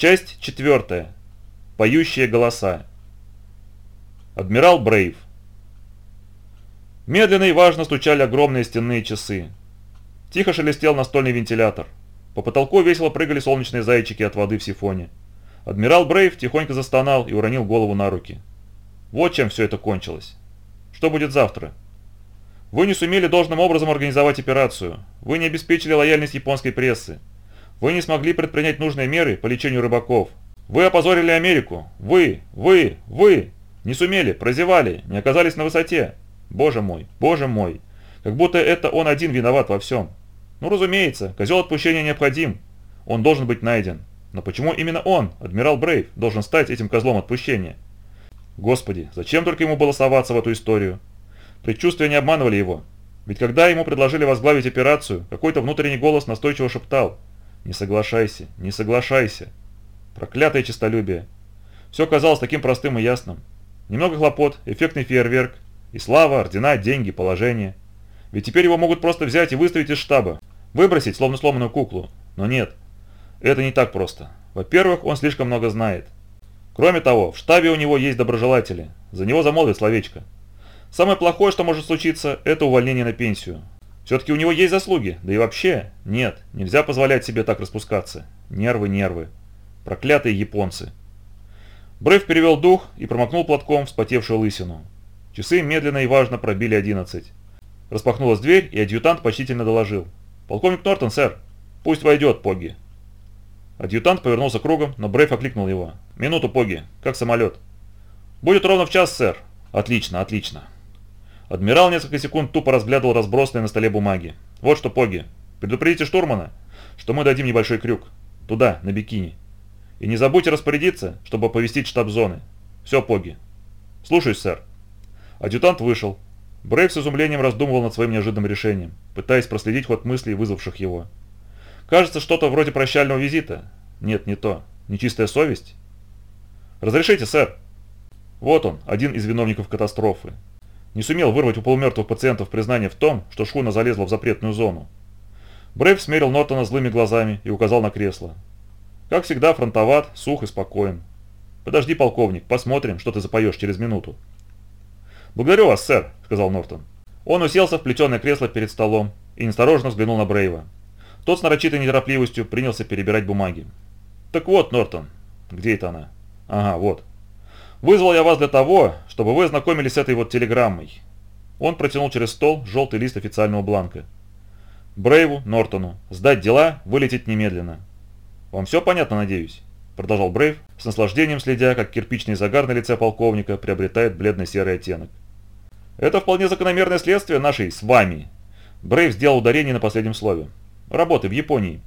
Часть четвертая. Поющие голоса. Адмирал Брейв. Медленно и важно стучали огромные стенные часы. Тихо шелестел настольный вентилятор. По потолку весело прыгали солнечные зайчики от воды в сифоне. Адмирал Брейв тихонько застонал и уронил голову на руки. Вот чем все это кончилось. Что будет завтра? Вы не сумели должным образом организовать операцию. Вы не обеспечили лояльность японской прессы. Вы не смогли предпринять нужные меры по лечению рыбаков. Вы опозорили Америку. Вы, вы, вы. Не сумели, прозевали, не оказались на высоте. Боже мой, боже мой. Как будто это он один виноват во всем. Ну, разумеется, козел отпущения необходим. Он должен быть найден. Но почему именно он, адмирал Брейв, должен стать этим козлом отпущения? Господи, зачем только ему было соваться в эту историю? Предчувствия не обманывали его. Ведь когда ему предложили возглавить операцию, какой-то внутренний голос настойчиво шептал «Не соглашайся, не соглашайся». Проклятое честолюбие. Все казалось таким простым и ясным. Немного хлопот, эффектный фейерверк, и слава, ордена, деньги, положение. Ведь теперь его могут просто взять и выставить из штаба, выбросить, словно сломанную куклу. Но нет, это не так просто. Во-первых, он слишком много знает. Кроме того, в штабе у него есть доброжелатели, за него замолвит словечко. Самое плохое, что может случиться, это увольнение на пенсию. Все-таки у него есть заслуги, да и вообще, нет, нельзя позволять себе так распускаться. Нервы, нервы. Проклятые японцы. Брейв перевел дух и промокнул платком вспотевшую лысину. Часы медленно и важно пробили 11. Распахнулась дверь, и адъютант почтительно доложил. «Полковник Нортон, сэр. Пусть войдет, Поги». Адъютант повернулся кругом, но Брейв окликнул его. «Минуту, Поги. Как самолет?» «Будет ровно в час, сэр». «Отлично, отлично». Адмирал несколько секунд тупо разглядывал разбросанные на столе бумаги. «Вот что, Поги, предупредите штурмана, что мы дадим небольшой крюк. Туда, на бикини. И не забудьте распорядиться, чтобы оповестить штаб зоны. Все, Поги». «Слушаюсь, сэр». Адъютант вышел. Брейв с изумлением раздумывал над своим неожиданным решением, пытаясь проследить ход мыслей, вызвавших его. Кажется, что-то вроде прощального визита. Нет, не то. Нечистая совесть? «Разрешите, сэр?» Вот он, один из виновников катастрофы не сумел вырвать у полумертвых пациентов признание в том, что шхуна залезла в запретную зону. Брейв смерил Нортона злыми глазами и указал на кресло. Как всегда, фронтоват, сух и спокоен. «Подожди, полковник, посмотрим, что ты запоешь через минуту». «Благодарю вас, сэр», — сказал Нортон. Он уселся в плетеное кресло перед столом и осторожно взглянул на Брейва. Тот с нарочитой неторопливостью принялся перебирать бумаги. «Так вот, Нортон, где это она?» «Ага, вот. Вызвал я вас для того, чтобы вы ознакомились с этой вот телеграммой. Он протянул через стол желтый лист официального бланка. Брейву, Нортону, сдать дела, вылететь немедленно. Вам все понятно, надеюсь? Продолжал Брейв, с наслаждением следя, как кирпичный загар на лице полковника приобретает бледно-серый оттенок. Это вполне закономерное следствие нашей с вами. Брейв сделал ударение на последнем слове. Работы в Японии.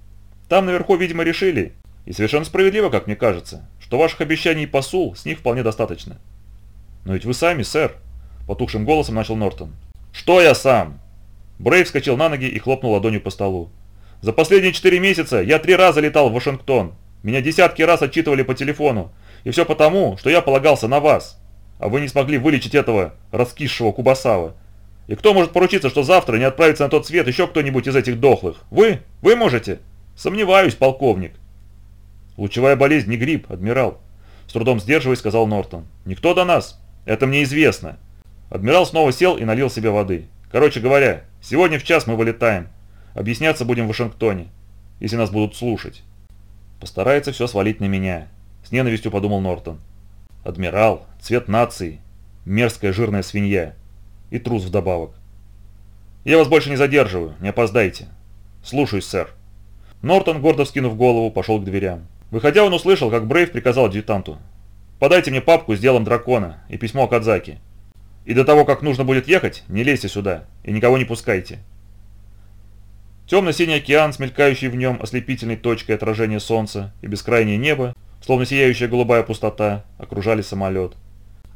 Там наверху, видимо, решили, и совершенно справедливо, как мне кажется, что ваших обещаний посул с них вполне достаточно. Но ведь вы сами, сэр, потухшим голосом начал Нортон. Что я сам? Брейв вскочил на ноги и хлопнул ладонью по столу. За последние четыре месяца я три раза летал в Вашингтон. Меня десятки раз отчитывали по телефону. И все потому, что я полагался на вас. А вы не смогли вылечить этого раскисшего Кубасава. И кто может поручиться, что завтра не отправится на тот свет еще кто-нибудь из этих дохлых? Вы? Вы можете? Сомневаюсь, полковник. «Лучевая болезнь не грипп, адмирал», – с трудом сдерживаясь, сказал Нортон. «Никто до нас. Это мне известно». Адмирал снова сел и налил себе воды. «Короче говоря, сегодня в час мы вылетаем. Объясняться будем в Вашингтоне, если нас будут слушать». «Постарается все свалить на меня», – с ненавистью подумал Нортон. «Адмирал, цвет нации, мерзкая жирная свинья и трус вдобавок». «Я вас больше не задерживаю, не опоздайте». «Слушаюсь, сэр». Нортон, гордо вскинув голову, пошел к дверям. Выходя, он услышал, как Брейв приказал адъютанту. «Подайте мне папку с делом дракона и письмо Кадзаки. И до того, как нужно будет ехать, не лезьте сюда и никого не пускайте». Темно-синий океан, смелькающий в нем ослепительной точкой отражения солнца и бескрайнее небо, словно сияющая голубая пустота, окружали самолет.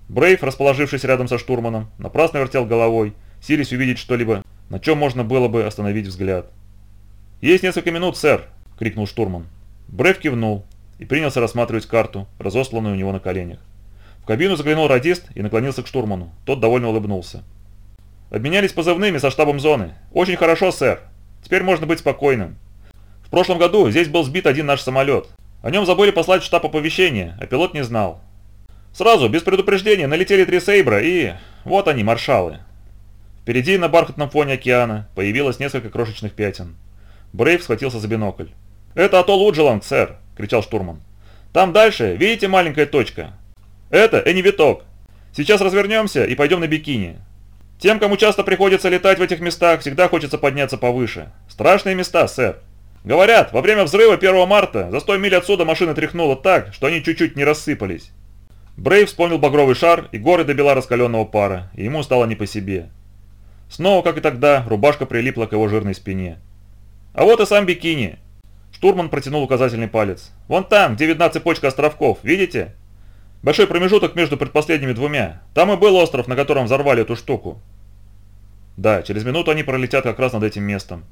Брейв, расположившись рядом со штурманом, напрасно вертел головой, силясь увидеть что-либо, на чем можно было бы остановить взгляд. «Есть несколько минут, сэр!» – крикнул штурман. Брев кивнул и принялся рассматривать карту, разосланную у него на коленях. В кабину заглянул радист и наклонился к штурману. Тот довольно улыбнулся. «Обменялись позывными со штабом зоны. Очень хорошо, сэр. Теперь можно быть спокойным. В прошлом году здесь был сбит один наш самолет, О нем забыли послать в штаб оповещения, а пилот не знал. Сразу, без предупреждения, налетели три сейбра и... Вот они, маршалы. Впереди на бархатном фоне океана появилось несколько крошечных пятен. Брейв схватился за бинокль. «Это атолл Уджеланг, сэр!» – кричал штурман. «Там дальше, видите маленькая точка? Это Энивиток. Сейчас развернемся и пойдем на бикини. Тем, кому часто приходится летать в этих местах, всегда хочется подняться повыше. Страшные места, сэр. Говорят, во время взрыва 1 марта за 100 миль отсюда машина тряхнула так, что они чуть-чуть не рассыпались. Брейв вспомнил багровый шар и горы добила раскаленного пара, и ему стало не по себе. Снова, как и тогда, рубашка прилипла к его жирной спине. А вот и сам бикини. Штурман протянул указательный палец. Вон там, где видна цепочка островков, видите? Большой промежуток между предпоследними двумя. Там и был остров, на котором взорвали эту штуку. Да, через минуту они пролетят как раз над этим местом.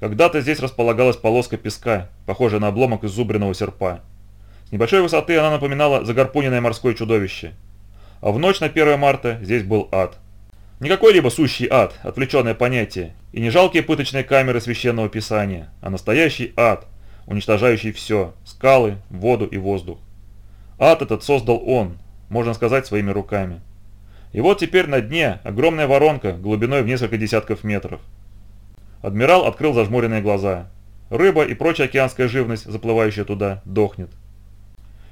Когда-то здесь располагалась полоска песка, похожая на обломок из зубренного серпа. С небольшой высоты она напоминала загорпуненное морское чудовище. А в ночь на 1 марта здесь был ад. Не какой-либо сущий ад, отвлеченное понятие, и не жалкие пыточные камеры священного писания, а настоящий ад, уничтожающий все – скалы, воду и воздух. Ад этот создал он, можно сказать, своими руками. И вот теперь на дне огромная воронка глубиной в несколько десятков метров. Адмирал открыл зажмуренные глаза. Рыба и прочая океанская живность, заплывающая туда, дохнет.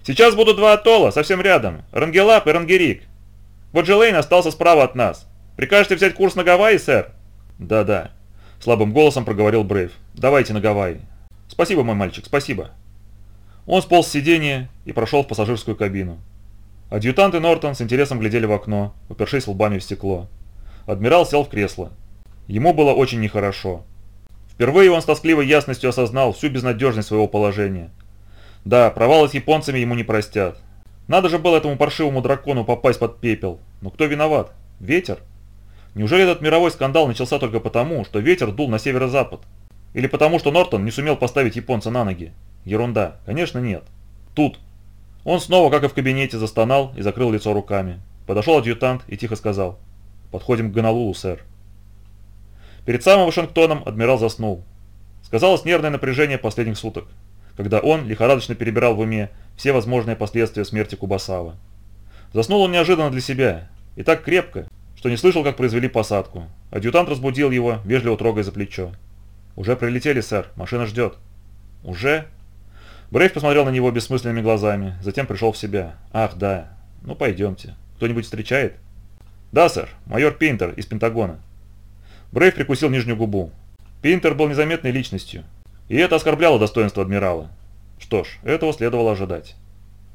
«Сейчас будут два атолла, совсем рядом. Рангелап и Рангерик. Вот Желейн остался справа от нас. Прикажете взять курс на Гавайи, сэр?» «Да-да», – слабым голосом проговорил Брейв. «Давайте на Гавайи». «Спасибо, мой мальчик, спасибо». Он сполз с сиденья и прошел в пассажирскую кабину. Адъютант и Нортон с интересом глядели в окно, упершись лбами в стекло. Адмирал сел в кресло. Ему было очень нехорошо. Впервые он с тоскливой ясностью осознал всю безнадежность своего положения. Да, провалы с японцами ему не простят. Надо же было этому паршивому дракону попасть под пепел. Но кто виноват? Ветер? Неужели этот мировой скандал начался только потому, что ветер дул на северо-запад? Или потому, что Нортон не сумел поставить японца на ноги? Ерунда. Конечно нет. Тут. Он снова, как и в кабинете, застонал и закрыл лицо руками. Подошел адъютант и тихо сказал. «Подходим к Гонолулу, сэр». Перед самым Вашингтоном адмирал заснул. Сказалось нервное напряжение последних суток, когда он лихорадочно перебирал в уме все возможные последствия смерти Кубасава. Заснул он неожиданно для себя, и так крепко, что не слышал, как произвели посадку. Адъютант разбудил его, вежливо трогая за плечо. «Уже прилетели, сэр, машина ждет». «Уже?» Брейв посмотрел на него бессмысленными глазами, затем пришел в себя. «Ах, да. Ну, пойдемте. Кто-нибудь встречает?» «Да, сэр. Майор Пинтер из Пентагона». Брейв прикусил нижнюю губу. Пинтер был незаметной личностью, и это оскорбляло достоинство адмирала. Что ж, этого следовало ожидать.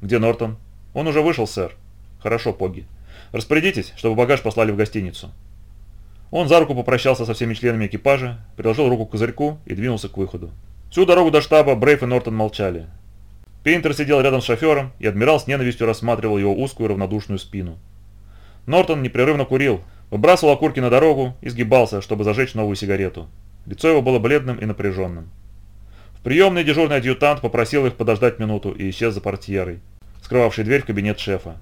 «Где Нортон?» «Он уже вышел, сэр». «Хорошо, Поги. Распорядитесь, чтобы багаж послали в гостиницу». Он за руку попрощался со всеми членами экипажа, приложил руку к козырьку и двинулся к выходу. Всю дорогу до штаба Брейф и Нортон молчали. Пейнтер сидел рядом с шофером, и адмирал с ненавистью рассматривал его узкую равнодушную спину. Нортон непрерывно курил, выбрасывал окурки на дорогу и сгибался, чтобы зажечь новую сигарету. Лицо его было бледным и напряженным. В приемной дежурный адъютант попросил их подождать минуту и исчез за портьерой, скрывавшей дверь в кабинет шефа.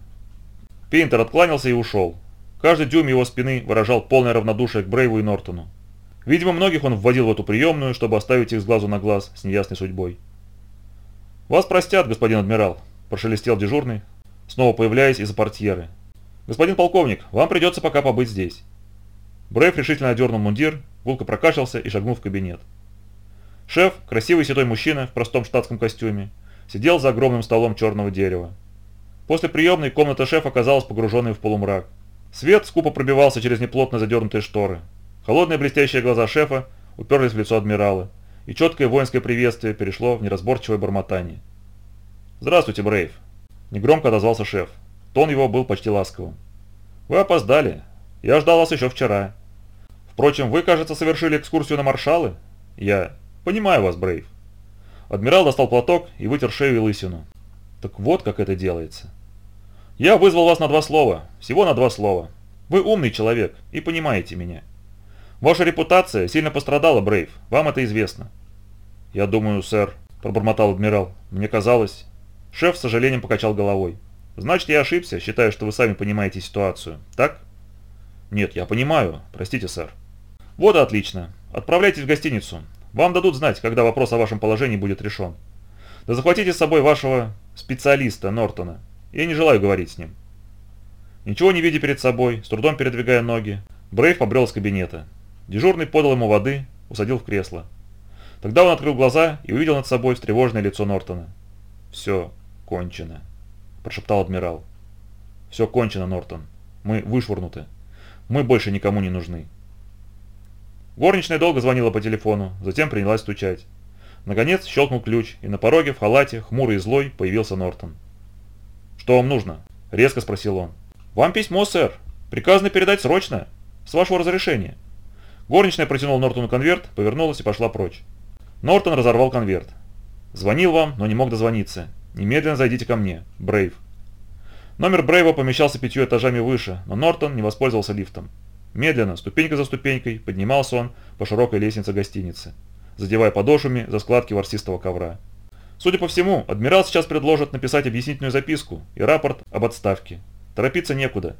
Пейнтер откланялся и ушел. Каждый дюйм его спины выражал полное равнодушие к Брейву и Нортону. Видимо, многих он вводил в эту приемную, чтобы оставить их с глазу на глаз с неясной судьбой. «Вас простят, господин адмирал», – прошелестел дежурный, снова появляясь из-за портьеры. «Господин полковник, вам придется пока побыть здесь». Брейв решительно одернул мундир, гулко прокашлялся и шагнул в кабинет. Шеф, красивый седой мужчина в простом штатском костюме, сидел за огромным столом черного дерева. После приемной комната шефа оказалась погруженной в полумрак. Свет скупо пробивался через неплотно задернутые шторы, Холодные блестящие глаза шефа уперлись в лицо адмирала, и четкое воинское приветствие перешло в неразборчивое бормотание. «Здравствуйте, Брейв!» – негромко отозвался шеф. Тон его был почти ласковым. «Вы опоздали. Я ждал вас еще вчера. Впрочем, вы, кажется, совершили экскурсию на маршалы. Я понимаю вас, Брейв». Адмирал достал платок и вытер шею и лысину. «Так вот, как это делается. Я вызвал вас на два слова, всего на два слова. Вы умный человек и понимаете меня. Ваша репутация сильно пострадала, Брейв, вам это известно». «Я думаю, сэр», – пробормотал адмирал. «Мне казалось...» Шеф с сожалением покачал головой. «Значит, я ошибся, считая, что вы сами понимаете ситуацию, так?» «Нет, я понимаю. Простите, сэр». «Вот и отлично. Отправляйтесь в гостиницу. Вам дадут знать, когда вопрос о вашем положении будет решен. Да захватите с собой вашего специалиста Нортона. Я не желаю говорить с ним. Ничего не видя перед собой, с трудом передвигая ноги, Брейв побрел из кабинета. Дежурный подал ему воды, усадил в кресло. Тогда он открыл глаза и увидел над собой встревоженное лицо Нортона. «Все кончено», – прошептал адмирал. «Все кончено, Нортон. Мы вышвырнуты. Мы больше никому не нужны». Горничная долго звонила по телефону, затем принялась стучать. Наконец щелкнул ключ, и на пороге в халате, хмурый и злой, появился Нортон. «Что вам нужно?» – резко спросил он. «Вам письмо, сэр. Приказано передать срочно. С вашего разрешения». Горничная протянула Нортону конверт, повернулась и пошла прочь. Нортон разорвал конверт. «Звонил вам, но не мог дозвониться. Немедленно зайдите ко мне. Брейв». Номер Брейва помещался пятью этажами выше, но Нортон не воспользовался лифтом. Медленно, ступенька за ступенькой, поднимался он по широкой лестнице гостиницы, задевая подошвами за складки ворсистого ковра. Судя по всему, адмирал сейчас предложит написать объяснительную записку и рапорт об отставке. Торопиться некуда.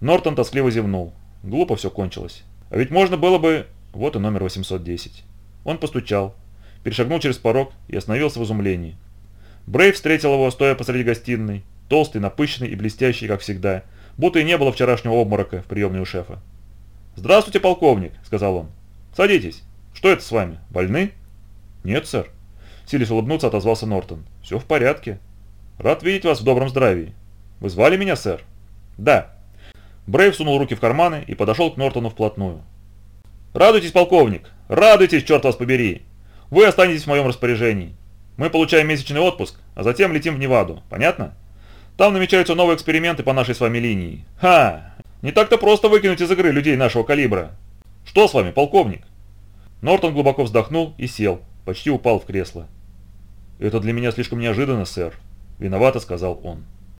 Нортон тоскливо зевнул. Глупо все кончилось. А ведь можно было бы... Вот и номер 810. Он постучал, перешагнул через порог и остановился в изумлении. Брейв встретил его, стоя посреди гостиной, толстый, напыщенный и блестящий, как всегда, будто и не было вчерашнего обморока в приемной у шефа. «Здравствуйте, полковник», — сказал он. «Садитесь. Что это с вами? Больны?» «Нет, сэр». Силясь улыбнуться, отозвался Нортон. «Все в порядке. Рад видеть вас в добром здравии. Вы звали меня, сэр?» «Да». Брейв сунул руки в карманы и подошел к Нортону вплотную. «Радуйтесь, полковник! Радуйтесь, черт вас побери! Вы останетесь в моем распоряжении. Мы получаем месячный отпуск, а затем летим в Неваду. Понятно? Там намечаются новые эксперименты по нашей с вами линии. Ха! Не так-то просто выкинуть из игры людей нашего калибра. Что с вами, полковник?» Нортон глубоко вздохнул и сел, почти упал в кресло. «Это для меня слишком неожиданно, сэр», – виновато сказал он.